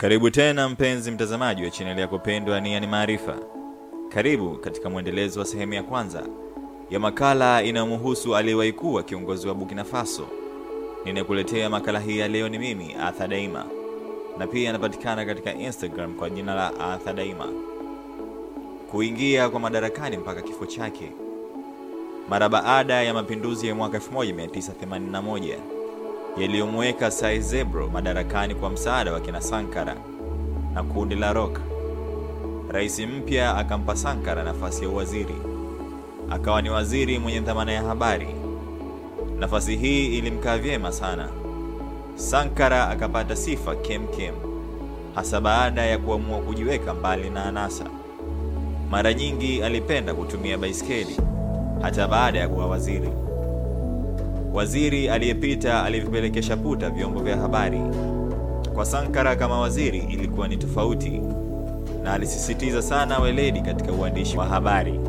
Karibu tena mpenzi mtazamaji wa chaneli yako pendwa ni yani Maarifa. Karibu katika mwendelezo wa sehemu ya kwanza ya makala inayomhusu aliyewahi kuwa kiongozi wa Burkina Faso. Ninakuletea makala hii ya leo ni mimi Arthur Daima, na pia anapatikana katika Instagram kwa jina la Arthur Daima. Kuingia kwa madarakani mpaka kifo chake. Mara baada ya mapinduzi ya mwaka 1981 yaliyomweka Saizebro madarakani kwa msaada wa kina Sankara na kundi la Roka. Rais mpya akampa Sankara nafasi ya uwaziri, akawa ni waziri mwenye dhamana ya habari. Nafasi hii ilimkaa vyema sana. Sankara akapata sifa kem kem, hasa baada ya kuamua kujiweka mbali na anasa. Mara nyingi alipenda kutumia baiskeli hata baada ya kuwa waziri. Waziri aliyepita alivipelekesha puta vyombo vya habari. Kwa Sankara kama waziri ilikuwa ni tofauti, na alisisitiza sana weledi katika uandishi wa habari,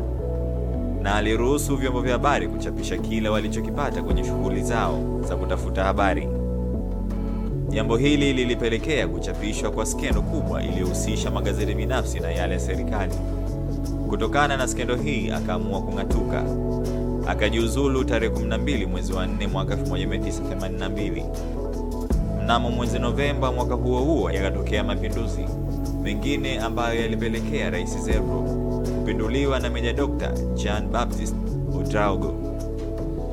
na aliruhusu vyombo vya habari kuchapisha kila walichokipata kwenye shughuli zao za kutafuta habari. Jambo hili lilipelekea kuchapishwa kwa skendo kubwa iliyohusisha magazeti binafsi na yale ya serikali. Kutokana na skendo hii akaamua kung'atuka akajiuzulu tarehe 12 mwezi wa 4 mwaka 1982. Mnamo mwezi Novemba mwaka huo huo yakatokea mapinduzi mengine ambayo yalipelekea Rais Zebro kupinduliwa na Meja Dr. Jean Baptiste Ouedraogo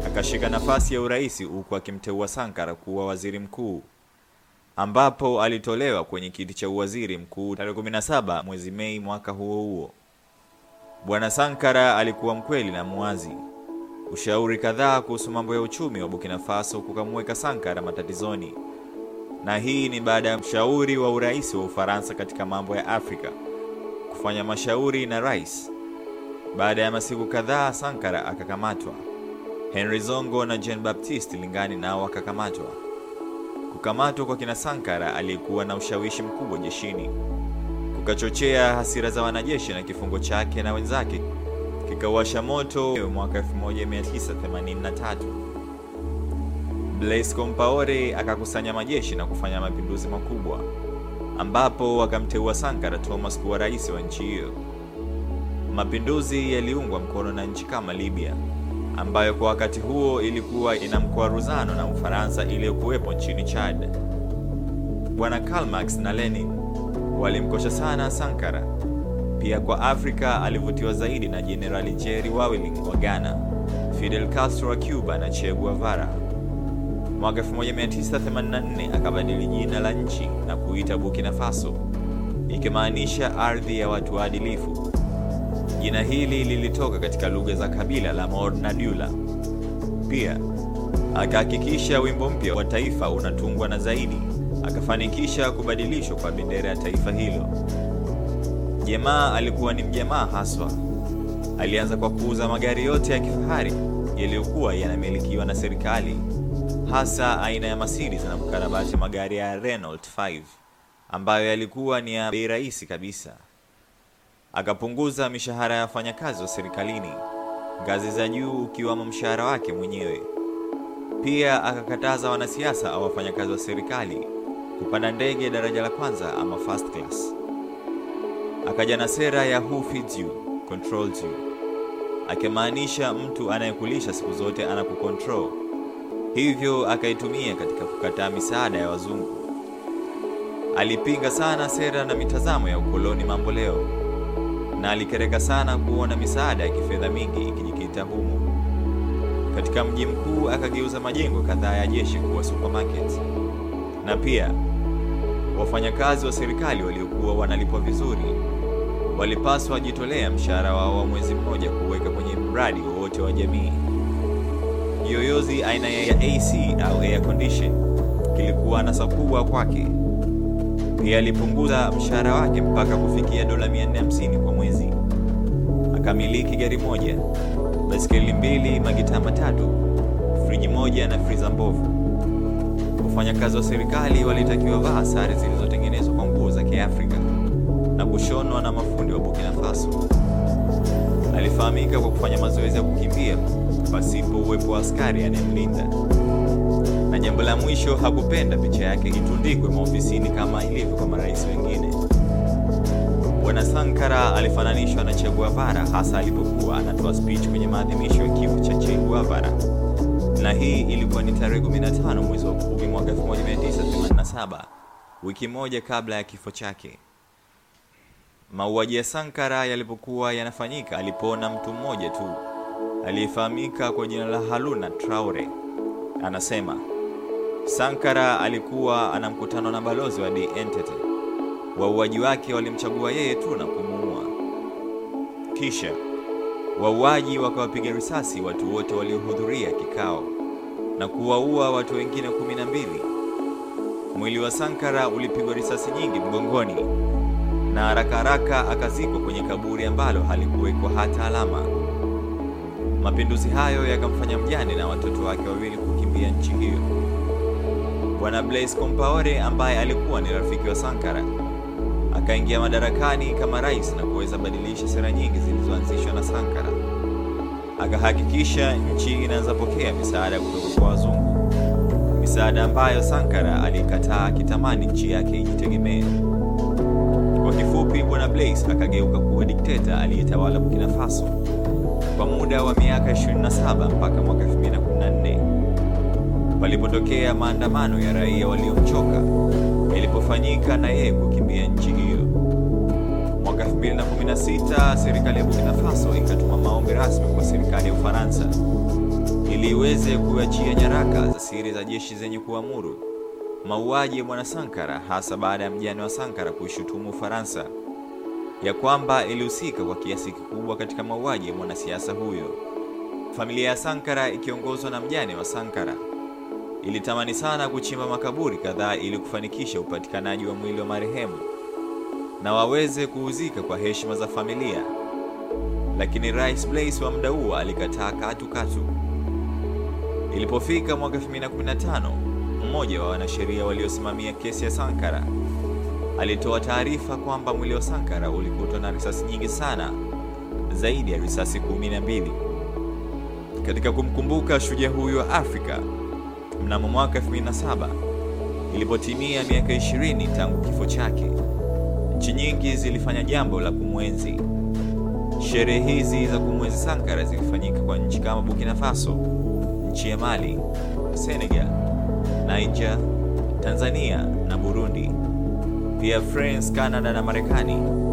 akashika nafasi ya urais huku akimteua Sankara kuwa waziri mkuu, ambapo alitolewa kwenye kiti cha uwaziri mkuu tarehe 17 mwezi Mei mwaka huo huo. Bwana Sankara alikuwa mkweli na muwazi. Ushauri kadhaa kuhusu mambo ya uchumi wa Burkina Faso kukamweka Sankara matatizoni, na hii ni baada ya mshauri wa urais wa Ufaransa katika mambo ya Afrika kufanya mashauri na rais. Baada ya masiku kadhaa, Sankara akakamatwa. Henry Zongo na Jean Baptiste Lingani nao wakakamatwa. Kukamatwa kwa kina Sankara aliyekuwa na ushawishi mkubwa jeshini kukachochea hasira za wanajeshi na kifungo chake na wenzake kikawasha moto mwaka 1983. Blaise Compaore akakusanya majeshi na kufanya mapinduzi makubwa ambapo akamteua Sankara Thomas kuwa rais wa nchi hiyo. Mapinduzi yaliungwa mkono na nchi kama Libya ambayo kwa wakati huo ilikuwa ina mkwaruzano na Ufaransa iliyokuwepo nchini Chad. Bwana Karl Marx na Lenin walimkosha sana Sankara. Pia kwa Afrika alivutiwa zaidi na Jenerali Jerry Rawling wa Ghana, Fidel Castro wa Cuba na Che Guevara. Mwaka 1984 akabadili jina la nchi na kuita Burkina Faso, ikimaanisha ardhi ya watu waadilifu. Jina hili lilitoka katika lugha za kabila la Mor na Dioula. Pia akahakikisha wimbo mpya wa taifa unatungwa na zaidi akafanikisha kubadilishwa kwa bendera ya taifa hilo. Jamaa alikuwa ni mjamaa haswa. Alianza kwa kuuza magari yote ya kifahari yaliyokuwa yanamilikiwa na serikali, hasa aina ya Mercedes na kukarabati magari ya Renault 5 ambayo yalikuwa ni ya bei rahisi kabisa. Akapunguza mishahara ya wafanyakazi wa serikalini, ngazi za juu ukiwamo mshahara wake mwenyewe. Pia akakataza wanasiasa au wafanyakazi wa serikali kupanda ndege daraja la kwanza ama first class. Akaja na sera ya who feeds you controls you, akimaanisha mtu anayekulisha siku zote anakukontrol. Hivyo akaitumia katika kukataa misaada ya wazungu. Alipinga sana sera na mitazamo ya ukoloni mambo leo, na alikereka sana kuona misaada ya kifedha mingi ikijikita humo. Katika mji mkuu akageuza majengo kadhaa ya jeshi kuwa supermarket na pia wafanyakazi wa serikali waliokuwa wanalipwa vizuri walipaswa wajitolea mshahara wao wa mwezi mmoja kuweka kwenye mradi wowote wa jamii. Kiyoyozi aina ya AC au air condition kilikuwa na kubwa kwake. Pia alipunguza mshahara wake mpaka kufikia dola 450 kwa mwezi. Akamiliki gari moja, baiskeli mbili, magitaa matatu, friji moja na friza mbovu. Wafanyakazi wa serikali walitakiwa vaa sare zilizotengenezwa kwa nguo za Kiafrika kushonwa na mafundi wa Burkina Faso. Alifahamika kwa kufanya mazoezi ya kukimbia pasipo uwepo wa askari anayemlinda, na jambo la mwisho, hakupenda picha yake itundikwe maofisini kama ilivyo kwa marais wengine. Bwana Sankara alifananishwa na Che Guevara hasa alipokuwa anatoa speech kwenye maadhimisho ya kifo cha Che Guevara, na hii ilikuwa ni tarehe 15 mwezi wa 10 mwaka 1987, wiki moja kabla ya kifo chake. Mauaji ya Sankara yalipokuwa yanafanyika, alipona mtu mmoja tu aliyefahamika kwa jina la Haruna Traore. Anasema Sankara alikuwa ana mkutano na balozi wa De Entente. Wauaji wake walimchagua yeye tu na kumuua, kisha wauaji wakawapiga risasi watu wote waliohudhuria kikao na kuwaua watu wengine kumi na mbili. Mwili wa Sankara ulipigwa risasi nyingi mgongoni na haraka haraka akazikwa kwenye kaburi ambalo halikuwekwa hata alama. Mapinduzi hayo yakamfanya mjane na watoto wake wawili kukimbia nchi hiyo. Bwana Blaise Compaore ambaye alikuwa ni rafiki wa Sankara akaingia madarakani kama rais na kuweza badilisha sera nyingi zilizoanzishwa na Sankara. Akahakikisha nchi inaanza pokea misaada kutoka kwa wazungu, misaada ambayo Sankara alikataa akitamani nchi yake ijitegemee. Kifupi, bwana Blaise akageuka kuwa dikteta aliyetawala Burkina Faso kwa muda wa miaka 27 mpaka mwaka 2014 palipotokea maandamano ya raia waliomchoka yalipofanyika na yeye kukimbia nchi hiyo. Mwaka 2016 serikali ya Burkina Faso ikatuma maombi rasmi kwa serikali ya Ufaransa ili iweze kuachia nyaraka za siri za jeshi zenye kuamuru mauaji ya bwana Sankara, hasa baada ya mjane wa Sankara kuishutumu Ufaransa ya kwamba ilihusika kwa kiasi kikubwa katika mauaji ya mwanasiasa huyo. Familia ya Sankara ikiongozwa na mjane wa Sankara ilitamani sana kuchimba makaburi kadhaa ili kufanikisha upatikanaji wa mwili wa marehemu na waweze kuhuzika kwa heshima za familia, lakini Rais Blaise wa muda huo alikataa katu katu. Ilipofika mwaka 2015, mmoja wa wanasheria waliosimamia kesi ya Sankara alitoa taarifa kwamba mwili wa Sankara ulikutwa na risasi nyingi sana, zaidi ya risasi kumi na mbili. Katika kumkumbuka shujaa huyu wa Afrika, mnamo mwaka 2007 ilipotimia miaka 20 tangu kifo chake, nchi nyingi zilifanya jambo la kumwenzi. Sherehe hizi za kumwenzi Sankara zilifanyika kwa nchi kama Burkina Faso, nchi ya Mali, Senegal, Niger, Tanzania na Burundi. Pia France, Canada na Marekani